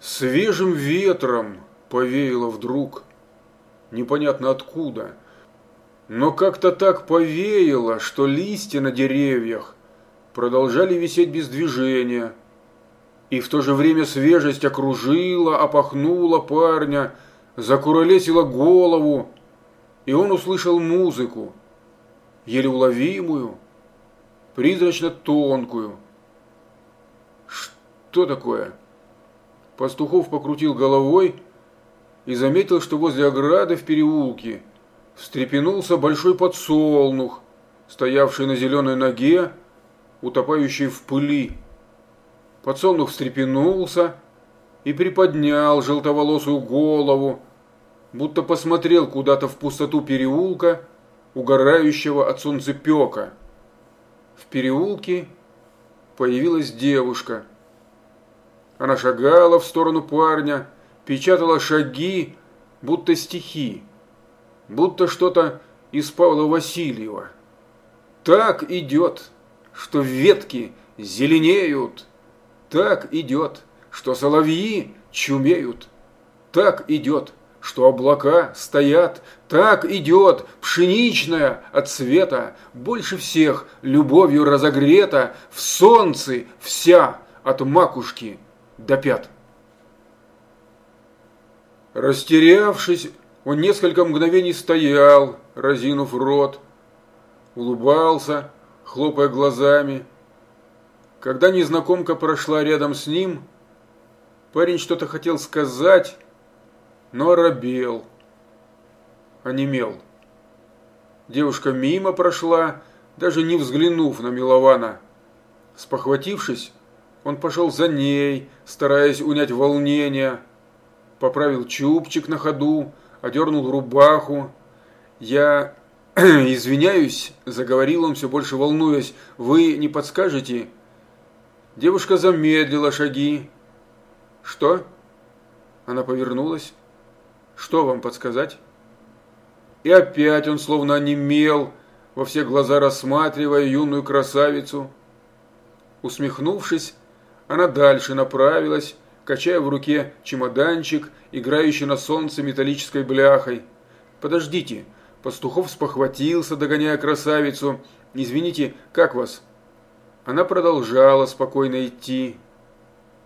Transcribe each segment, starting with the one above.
Свежим ветром повеяло вдруг, непонятно откуда, но как-то так повеяло, что листья на деревьях продолжали висеть без движения, и в то же время свежесть окружила, опахнула парня, закуролесила голову, и он услышал музыку, еле уловимую, призрачно тонкую. Что такое? Пастухов покрутил головой и заметил, что возле ограды в переулке встрепенулся большой подсолнух, стоявший на зеленой ноге, утопающий в пыли. Подсолнух встрепенулся и приподнял желтоволосую голову, будто посмотрел куда-то в пустоту переулка, угорающего от солнцепека. В переулке появилась девушка – она шагала в сторону парня, печатала шаги, будто стихи, будто что-то из Павла Васильева. Так идет, что ветки зеленеют, так идет, что соловьи чумеют, так идет, что облака стоят, так идет пшеничная от света, больше всех любовью разогрета, в солнце вся от макушки до пят. Растерявшись, он несколько мгновений стоял, разинув рот, улыбался, хлопая глазами. Когда незнакомка прошла рядом с ним, парень что-то хотел сказать, но оробел, онемел. Девушка мимо прошла, даже не взглянув на Милована. Спохватившись, он пошел за ней, стараясь унять волнение. Поправил чубчик на ходу, одернул рубаху. «Я извиняюсь», – заговорил он, все больше волнуясь. «Вы не подскажете?» Девушка замедлила шаги. «Что?» Она повернулась. «Что вам подсказать?» И опять он словно онемел, во все глаза рассматривая юную красавицу. Усмехнувшись, она дальше направилась, качая в руке чемоданчик, играющий на солнце металлической бляхой. «Подождите!» Пастухов спохватился, догоняя красавицу. «Извините, как вас?» Она продолжала спокойно идти.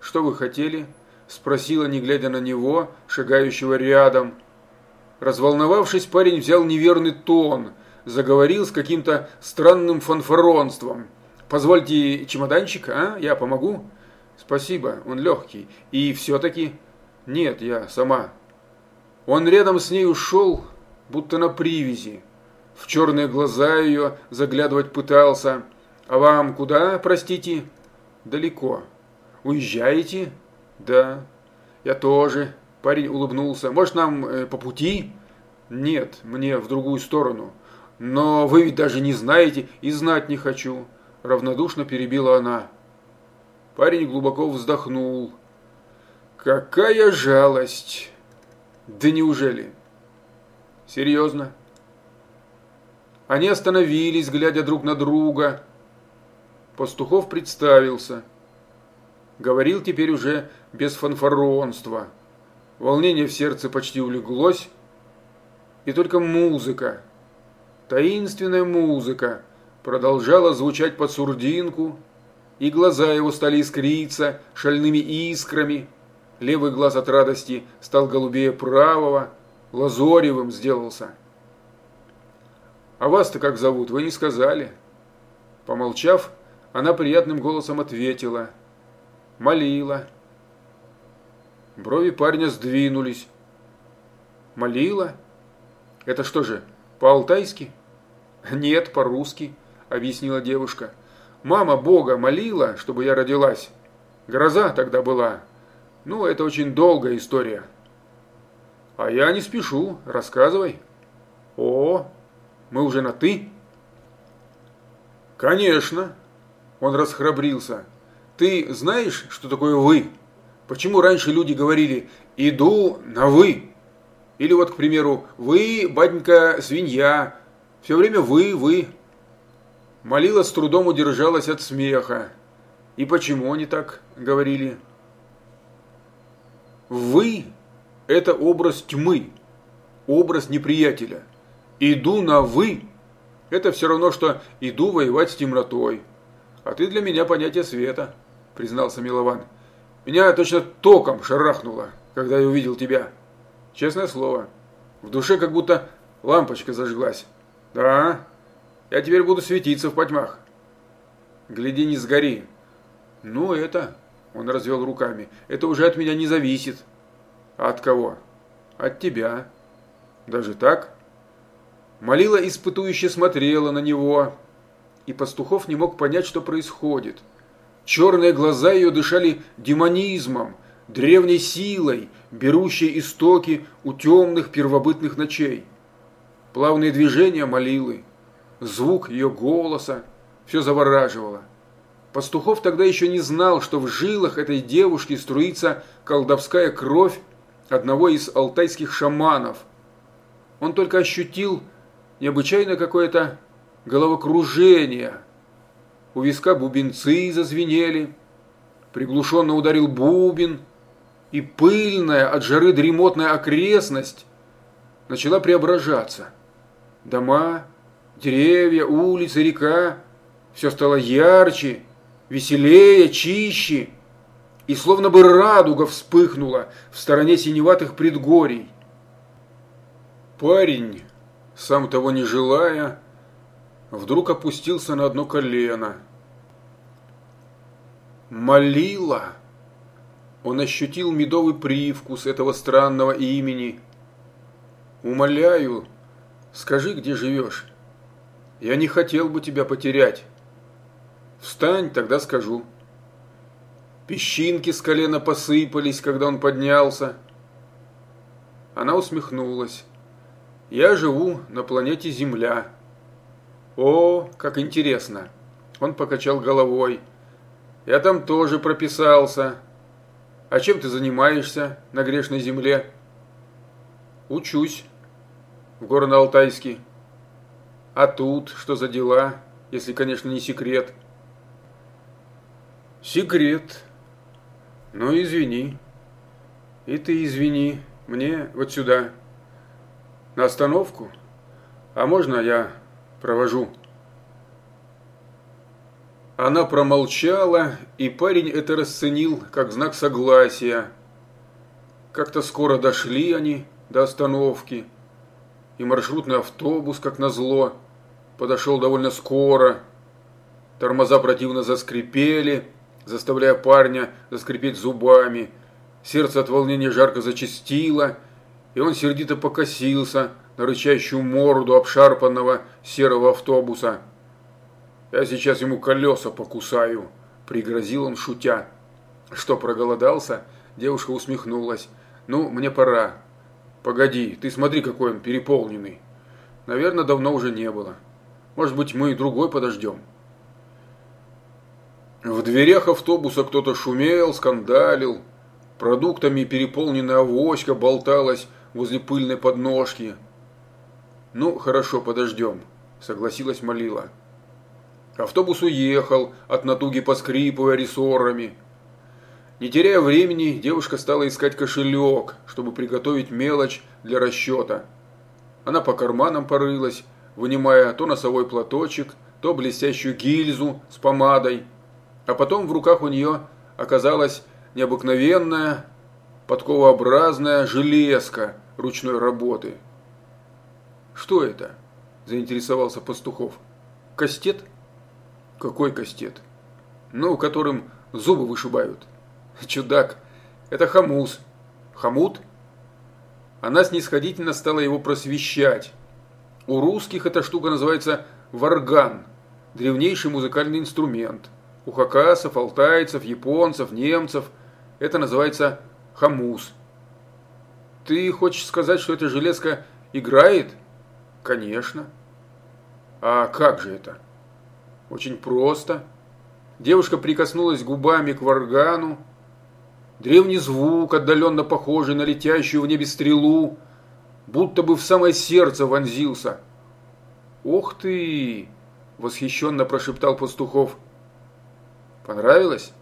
«Что вы хотели?» Спросила, не глядя на него, шагающего рядом. Разволновавшись, парень взял неверный тон, заговорил с каким-то странным фанфаронством. «Позвольте чемоданчик, а? Я помогу?» Спасибо, он легкий. И все-таки... Нет, я сама. Он рядом с ней ушел, будто на привязи. В черные глаза ее заглядывать пытался. А вам куда, простите? Далеко. Уезжаете? Да. Я тоже. Парень улыбнулся. Может, нам э, по пути? Нет, мне в другую сторону. Но вы ведь даже не знаете и знать не хочу. Равнодушно перебила она. Парень глубоко вздохнул. Какая жалость! Да неужели? Серьезно? Они остановились, глядя друг на друга. Пастухов представился. Говорил теперь уже без фанфаронства. Волнение в сердце почти улеглось. И только музыка, таинственная музыка, продолжала звучать под сурдинку, и глаза его стали искриться шальными искрами. Левый глаз от радости стал голубее правого, лазоревым сделался. «А вас-то как зовут, вы не сказали?» Помолчав, она приятным голосом ответила. «Молила». Брови парня сдвинулись. «Молила? Это что же, по-алтайски?» «Нет, по-русски», — объяснила девушка. Мама Бога молила, чтобы я родилась. Гроза тогда была. Ну, это очень долгая история. А я не спешу, рассказывай. О, мы уже на «ты»? Конечно. Он расхрабрился. Ты знаешь, что такое «вы»? Почему раньше люди говорили «иду на «вы»? Или вот, к примеру, «вы, батенька, свинья». Все время «вы, вы». Молила с трудом удержалась от смеха. И почему они так говорили? «вы» – это образ тьмы, образ неприятеля. «Иду на «вы» – это все равно, что «иду воевать с темнотой». А ты для меня понятие света, признался Милован. Меня точно током шарахнуло, когда я увидел тебя. Честное слово. В душе как будто лампочка зажглась. Да, я теперь буду светиться в потьмах. Гляди, не сгори. Ну, это... Он развел руками. Это уже от меня не зависит. А от кого? От тебя. Даже так? Молила испытующе смотрела на него, и Пастухов не мог понять, что происходит. Черные глаза ее дышали демонизмом, древней силой, берущей истоки у темных первобытных ночей. Плавные движения молилы, звук ее голоса, все завораживало. Пастухов тогда еще не знал, что в жилах этой девушки струится колдовская кровь одного из алтайских шаманов. Он только ощутил необычайно какое-то головокружение. У виска бубенцы зазвенели, приглушенно ударил бубен, и пыльная от жары дремотная окрестность начала преображаться. Дома, деревья, улицы, река – все стало ярче, веселее, чище, и словно бы радуга вспыхнула в стороне синеватых предгорий. Парень, сам того не желая, вдруг опустился на одно колено. Молила. Он ощутил медовый привкус этого странного имени. «Умоляю, скажи, где живешь. Я не хотел бы тебя потерять. Встань, тогда скажу». Песчинки с колена посыпались, когда он поднялся. Она усмехнулась. «Я живу на планете Земля». «О, как интересно!» Он покачал головой. «Я там тоже прописался. А чем ты занимаешься на грешной земле?» «Учусь. В Горно-Алтайске. А тут что за дела, если, конечно, не секрет?» «Секрет. Ну, извини. И ты извини. Мне вот сюда. На остановку? А можно я провожу. Она промолчала, и парень это расценил как знак согласия. Как-то скоро дошли они до остановки, и маршрутный автобус, как назло, подошел довольно скоро. Тормоза противно заскрипели, заставляя парня заскрипеть зубами. Сердце от волнения жарко зачастило, и он сердито покосился – на рычащую морду обшарпанного серого автобуса. «Я сейчас ему колеса покусаю», – пригрозил он, шутя. «Что, проголодался?» – девушка усмехнулась. «Ну, мне пора». «Погоди, ты смотри, какой он переполненный». «Наверное, давно уже не было. Может быть, мы и другой подождем». В дверях автобуса кто-то шумел, скандалил. Продуктами переполненная авоська болталась возле пыльной подножки. «Ну, хорошо, подождем», – согласилась Малила. Автобус уехал, от натуги поскрипывая рессорами. Не теряя времени, девушка стала искать кошелек, чтобы приготовить мелочь для расчета. Она по карманам порылась, вынимая то носовой платочек, то блестящую гильзу с помадой. А потом в руках у нее оказалась необыкновенная подковообразная железка ручной работы – «Что это?» – заинтересовался Пастухов. «Кастет?» «Какой кастет?» «Ну, которым зубы вышибают». «Чудак, это хамус». «Хамут?» Она снисходительно стала его просвещать. У русских эта штука называется варган, древнейший музыкальный инструмент. У хакасов, алтайцев, японцев, немцев это называется хамус. Ты хочешь сказать, что эта железка играет? Конечно. А как же это? Очень просто. Девушка прикоснулась губами к варгану. Древний звук, отдаленно похожий на летящую в небе стрелу, будто бы в самое сердце вонзился. «Ох ты!» – восхищенно прошептал Пастухов. «Понравилось?»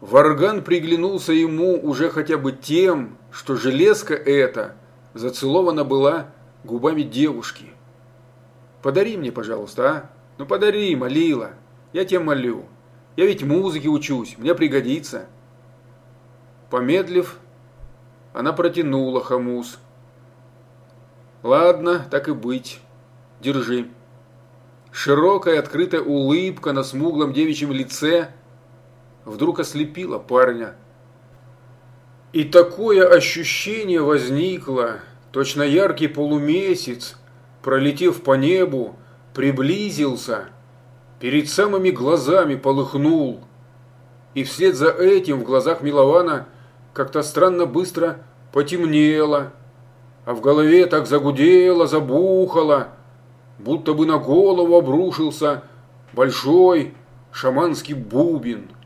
Варган приглянулся ему уже хотя бы тем, что железка эта зацелована была губами девушки. «Подари мне, пожалуйста, а? Ну подари, молила. Я тебя молю. Я ведь музыке учусь, мне пригодится». Помедлив, она протянула хамус. «Ладно, так и быть. Держи». Широкая открытая улыбка на смуглом девичьем лице вдруг ослепила парня. И такое ощущение возникло, точно яркий полумесяц, пролетев по небу, приблизился, перед самыми глазами полыхнул. И вслед за этим в глазах Милована как-то странно быстро потемнело, а в голове так загудело, забухало, будто бы на голову обрушился большой шаманский бубен –